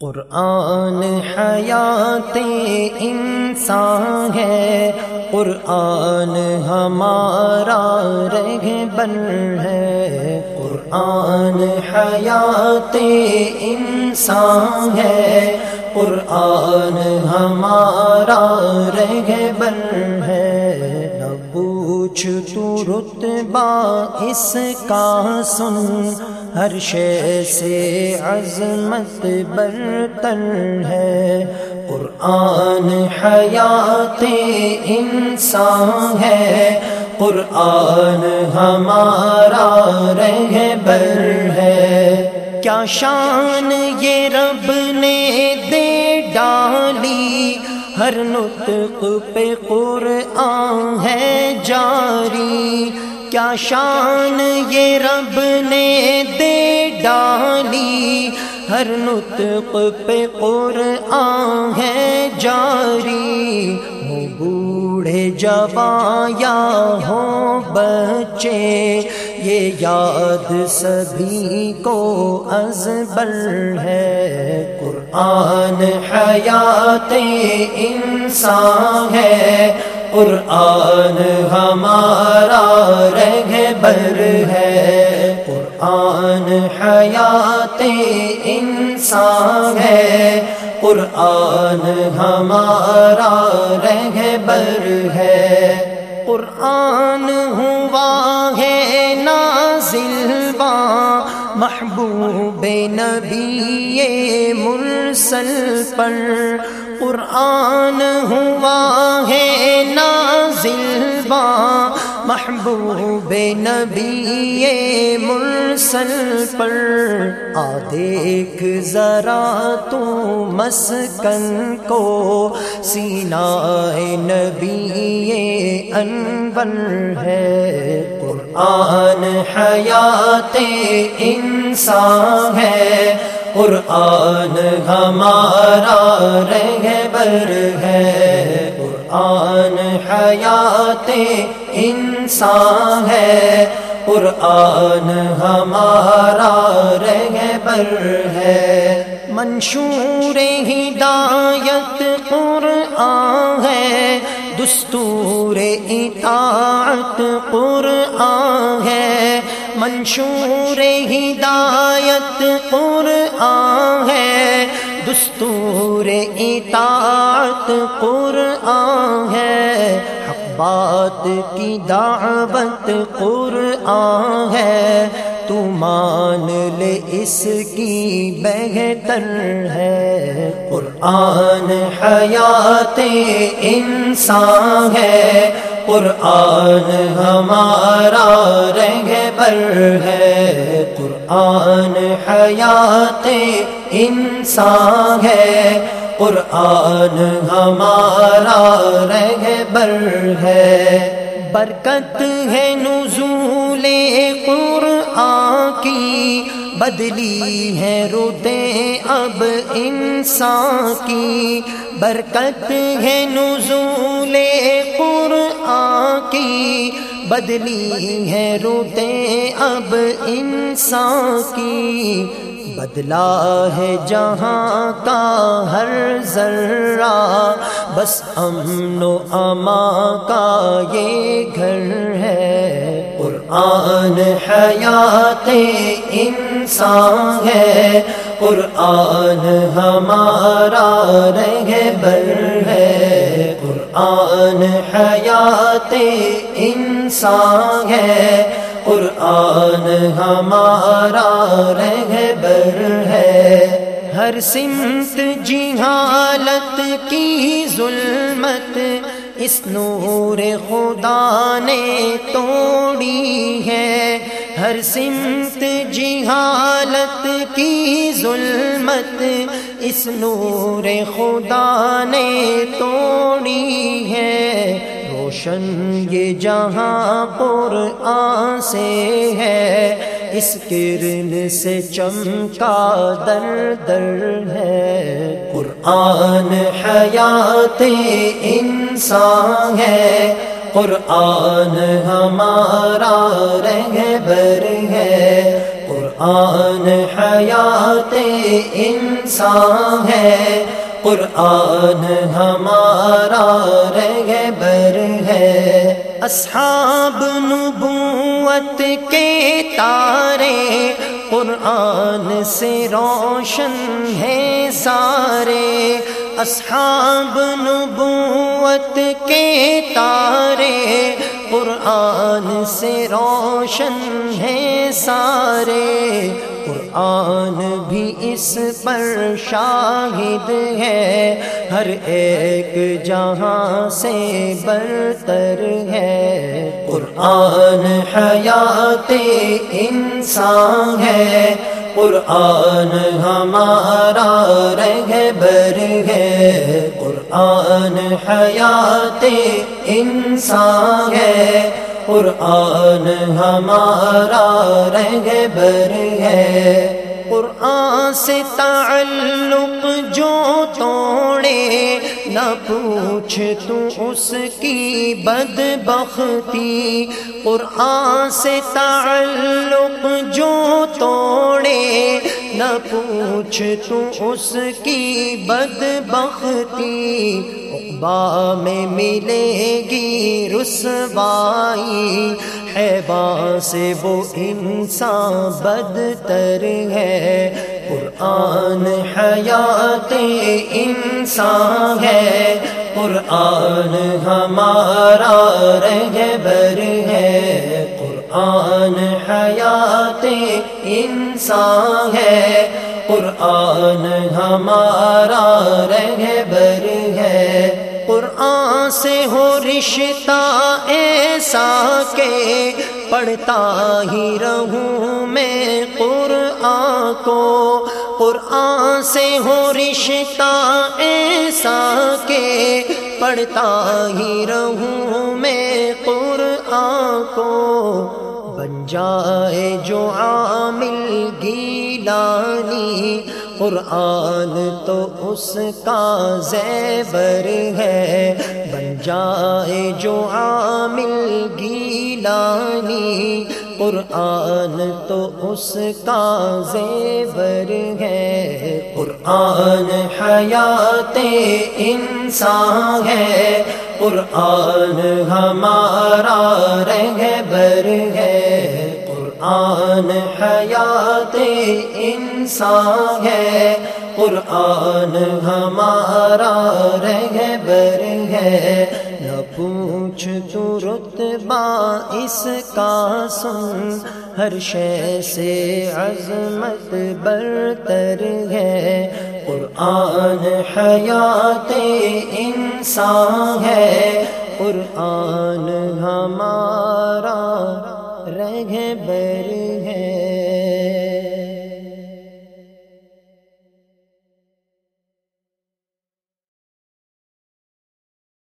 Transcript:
قرآن حیات انسان ہے۔ قرآن ہمارا رہ بن ہے۔ قرآن حیات انسان ہے۔ قرآن ہمارا رہ بن ہے پوچھ تو رتبہ اس کا سن۔ ہر شے سے عظمت برتن ہے۔ قرآن حیات انسان ہے۔ قرآن ہمارا رہ بر ہے۔ کیا شان یہ رب نے دے ڈالی؟ ہر نطق پہ قرآن ہے جاری۔ کیا شان یہ رب نے دے ڈالی؟ ہر نطق پہ قرآن ہے جاری۔ ہو بوڑھے جوان یا ہو بچے۔ یہ یاد سبھی کو ازبر ہے۔ قرآن حیات انسان ہے۔ قرآن ہمارا رہ بر ہے۔ قرآن حیات انسان ہے۔ قرآن ہمارا رہ بر ہے۔ قرآن ہوا ہے نازلوا محبوب نبی مرسل پر۔ قرآن ہوا نازلوا محبوب نبی مرسل پر آ دیکھ ذرا تو مسکن کو سینہ نبی انور ہے قرآن حیات انسان ہے قرآن ہمارا رہ بر ہے قرآن حیات انسان ہے۔ قرآن ہمارا رہ بر ہے۔ منشور ہدایت قرآن ہے۔ دستور اطاعت قرآن ہے۔ منشور ہدایت قرآن ہے۔ دستور اطاعت قرآن ہے، حق بات کی دعوت قرآن ہے۔ تو مان لے اس کی بہتر ہے۔ قرآن حیات انسان ہے۔ قرآن ہمارا رنگ بر ہے۔ قرآن حیات انسان ہے۔ قرآن ہمارا رنگ بر ہے۔ برکت ہے نزول قرآن کی۔ بدلی ہے روتے اب انسان کی۔ برکت ہے نزول قرآن کی بدلی ہے روتے اب انسان کی۔ بدلا ہے جہاں کا ہر ذرہ۔ بس امن و اما کا یہ گھر ہے۔ قرآن حیات انسان ہے۔ قرآن ہمارا رہبر ہے۔ قرآن حیات انسان ہے۔ قرآن ہمارا رہ بر ہے۔ ہر سمت جہالت کی ظلمت، اس نور خدا نے توڑی ہے۔ ہر سمت جہالت کی ظلمت اس نور خدا نے توڑی ہے۔ روشن یہ جہاں قرآن سے ہے۔ اس کرن سے چمکا در در ہے۔ قرآن حیات انسان ہے۔ قرآن ہمارا رہ بر ہے۔ قرآن حیات انسان ہے۔ قرآن ہمارا رہبر ہے۔ اصحاب نبوت کے تارے قرآن سے روشن ہے سارے۔ اصحاب نبوت کے تارے قرآن سے روشن ہے سارے۔ قرآن بھی اس پر شاہد ہے۔ ہر ایک جہاں سے برتر ہے۔ قرآن حیات انسان ہے۔ قرآن ہمارا رہبر ہے۔ قرآن حیات انسان ہے۔ قرآن ہمارا رہبر ہے۔ قرآن سے تعلق جو توڑے، نہ پوچھ تو اس کی بد بختی قرآن سے تعلق جو توڑے نہ پوچھ تو اس کی بد بختی با میں ملے گی رسوائی ہے با سے وہ انسان بدتر ہے قرآن حیات انسان ہے قرآن ہمارا رہبر ہے قرآن حیات انسان ہے۔ قرآن ہمارا رہبر ہے۔ قرآن سے ہو رشتہ ایسا کہ پڑھتا ہی رہوں میں قرآن کو۔ قرآن سے ہو رشتہ ایسا کہ پڑھتا ہی رہوں میں قرآن کو۔ بن جائے جو عامل گیلانی۔ قرآن تو اس کا زیبر ہے۔ بن جائے جو عامل گیلانی۔ قرآن تو اس کا زیور ہے۔ قرآن حیات انسان ہے۔ قرآن ہمارا رہبر ہے۔ قرآن حیات انسان ہے۔ قرآن ہمارا رہبر ہے۔ نہ پوچھ تو رتبہ اس کا سن۔ ہر شے سے عظمت برتر ہے۔ قرآن حیات انسان ہے۔ قرآن ہمارا رہبر ہے